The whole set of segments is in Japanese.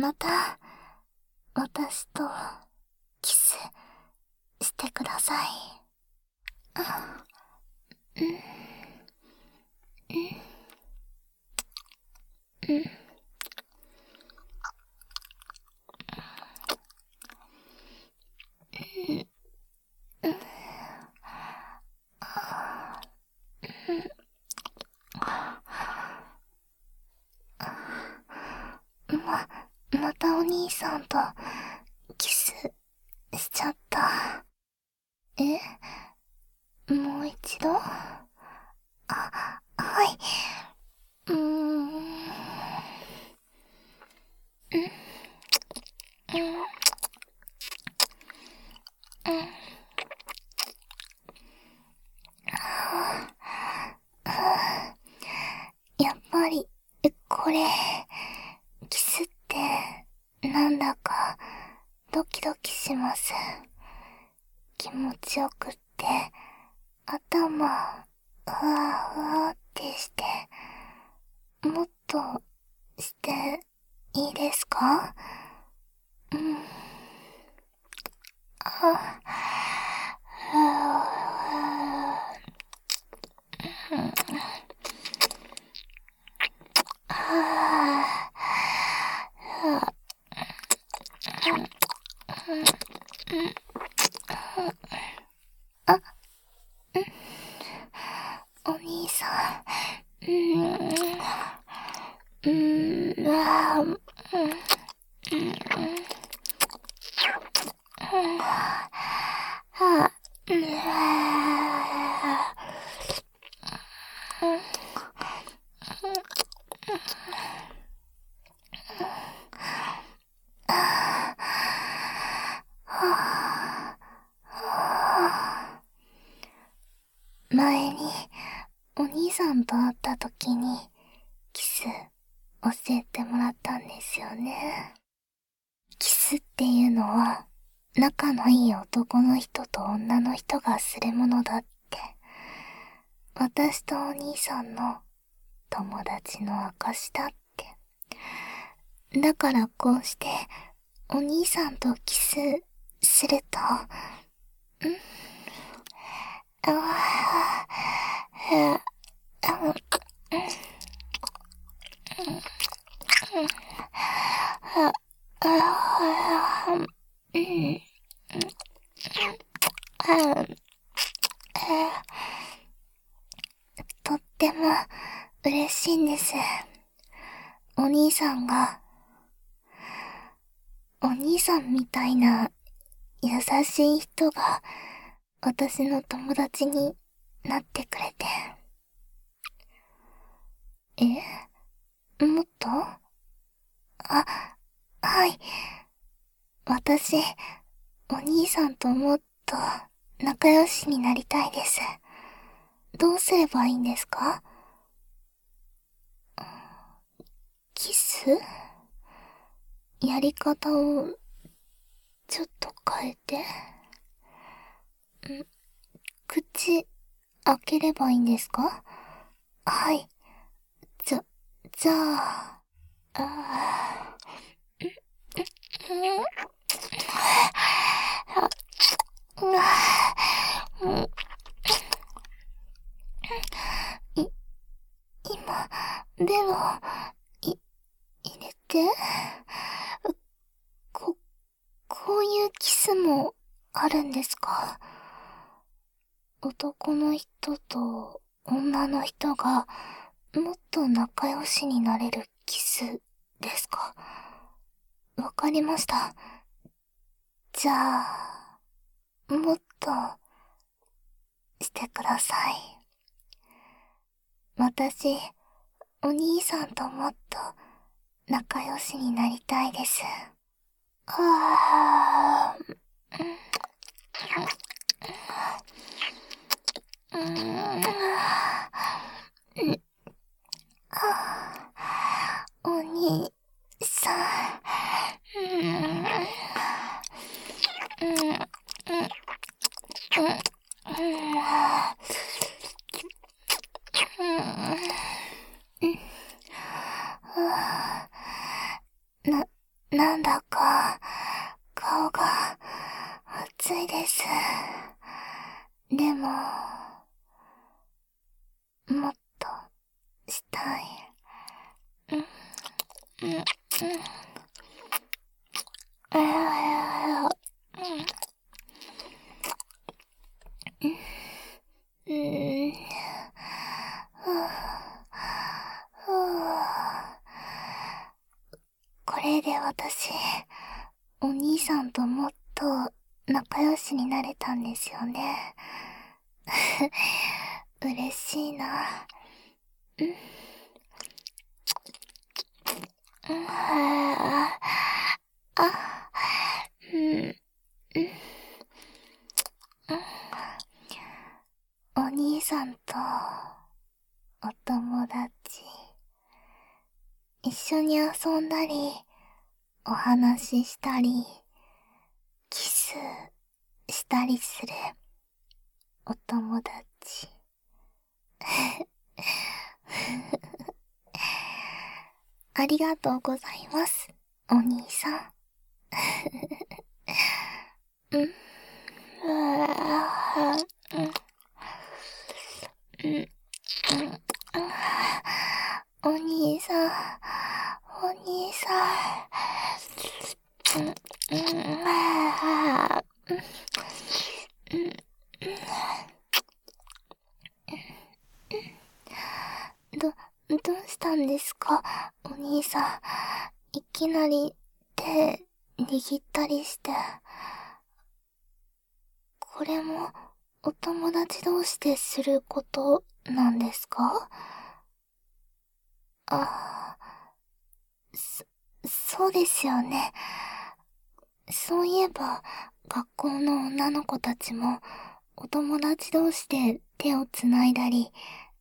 また、私と、キス、してください。うん。うん。うん。ま、またお兄さんと、キス、しちゃった。えもう一度？あ、はい。うーん。うん。うん。うんやっぱり、これ、なんだか、ドキドキします。気持ちよくって、頭、ふわふわってして、もっと、して、いいですか？うん。あ、あ、あ、うん。お兄さん、うん、うん、あ、うん、うん、あ、うん、前に、お兄さんと会った時に、キス、教えてもらったんですよね。キスっていうのは、仲のいい男の人と女の人がするものだって。私とお兄さんの友達の証だって。だからこうして、お兄さんとキスすると、うんああ、とっても嬉しいんです。お兄さんが、お兄さんみたいな優しい人が私の友達になってくれて。えもっとあ、はい。私、お兄さんともっと仲良しになりたいです。どうすればいいんですか？キス？やり方を、ちょっと変えて。ん、口、開ければいいんですか？はい。じゃ、じゃあ、今、ベロ、い、入れて、こ、こういうキスもあるんですか？男の人と女の人がもっと仲良しになれるスですか？わかりました。じゃあ、もっとしてください。私、お兄さんともっと仲良しになりたいです。はぁ、うん。お兄さん。うん。な、なん。だか、顔が、熱いです。でも、もっと、したい。うん、うん、うん。これで私、お兄さんともっと仲良しになれたんですよね。嬉しいな。うん。あ、あ、うん、うん。お兄さんと、お友達、一緒に遊んだり、お話ししたり、キスしたりする、お友達。ありがとうございます、お兄さん。うん。お兄さん、お兄さん。ど、どうしたんですか？お兄さん。いきなり手握ったりして。これもお友達同士ですることなんですか？あ、そ、そうですよね。そういえば、学校の女の子たちも、お友達同士で手をつないだり、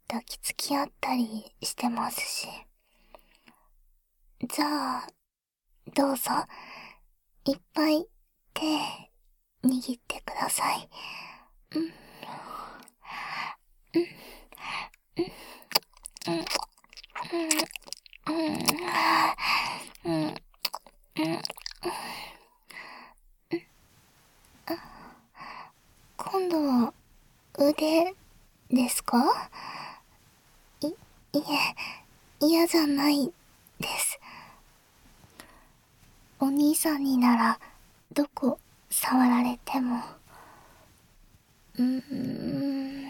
抱きつき合ったりしてますし。じゃあ、どうぞ、いっぱい手、握ってください。うん。うん。うん。うん。うん。うん。うん。今度は腕ですか？い、いえ、嫌じゃないです。お兄さんになら、どこ触られても。うーん。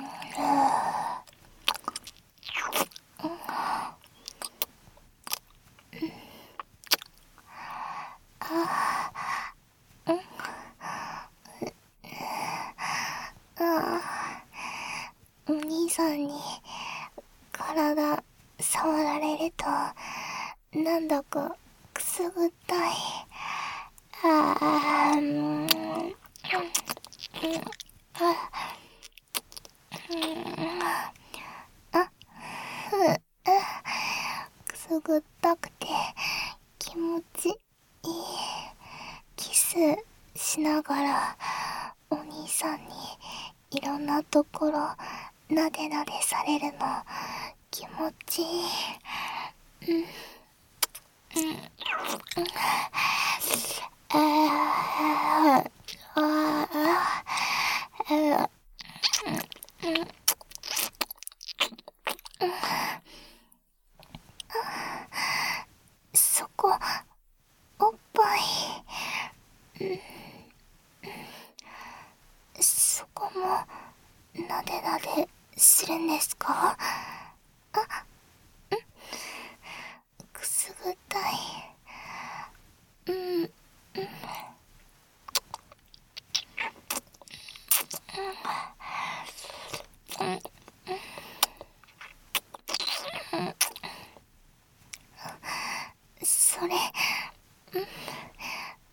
お兄さんに体触られるとなんだかくすぐったい。ああ、うん、あ、ふ、くすぐったくて気持ちいい。キスしながらお兄さんにいろんなところなでなでされるの気持ちいい。うん。うん。うん。ああ、ああ、そこ、おっぱい。そこも、なでなでするんですかあ、んくすぐったい。うん、うん。それ、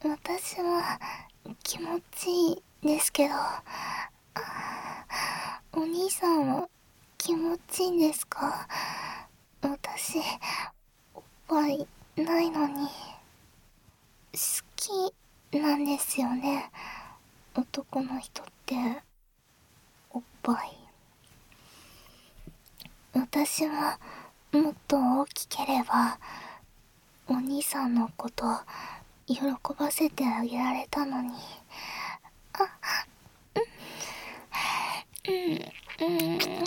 私は気持ちいいですけど、お兄さんは気持ちいいんですか私、おっぱいないのに。好きなんですよね。男の人って、おっぱい。私は、もっと大きければ、お兄さんのこと、喜ばせてあげられたのに。あ、うん、うん、う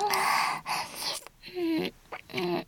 ん、うん、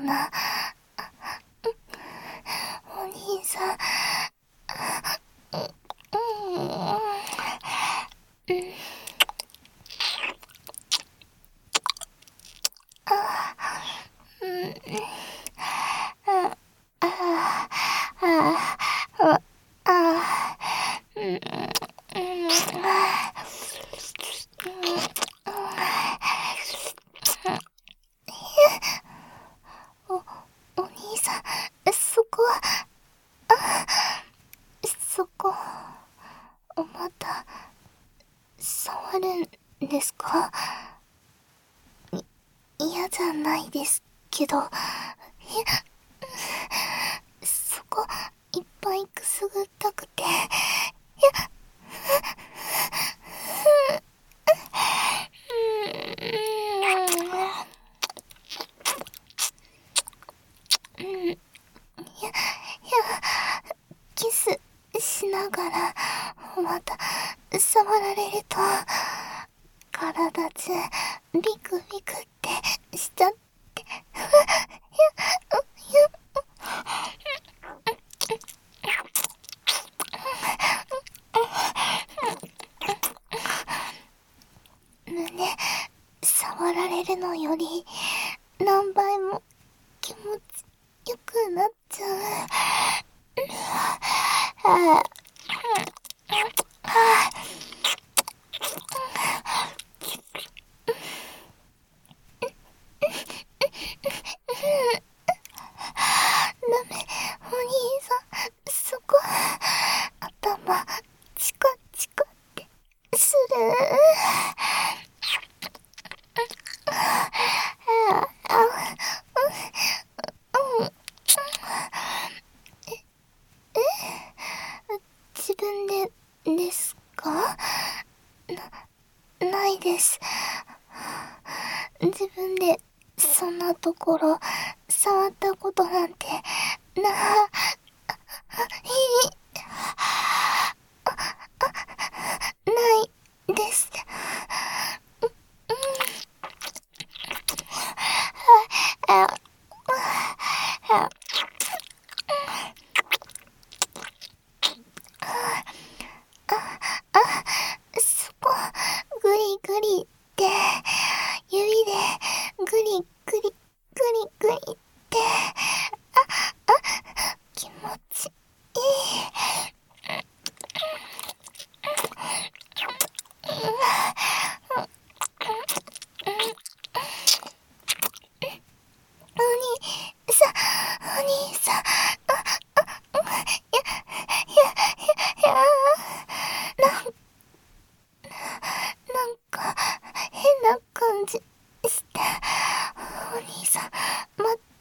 な、お兄さ、ん、けど、そこ、いっぱいくすぐったくて、キスしながら、また、触られると、体中、ビクビクって、胸触られるのより何倍も気持ちよくなっちゃう。ないです。自分で、そんなところ、触ったことなんて、なあ。っく。待って。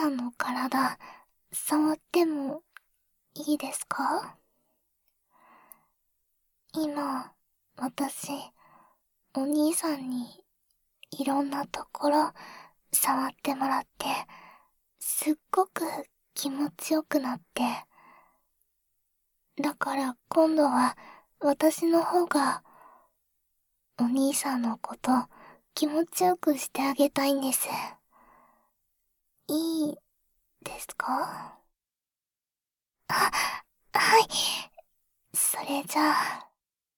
お兄さんの体触ってもいいですか？今、私、お兄さんにいろんなところ触ってもらって、すっごく気持ちよくなって。だから今度は私の方が、お兄さんのこと気持ちよくしてあげたいんです。いいですか？あ、はい。それじゃあ。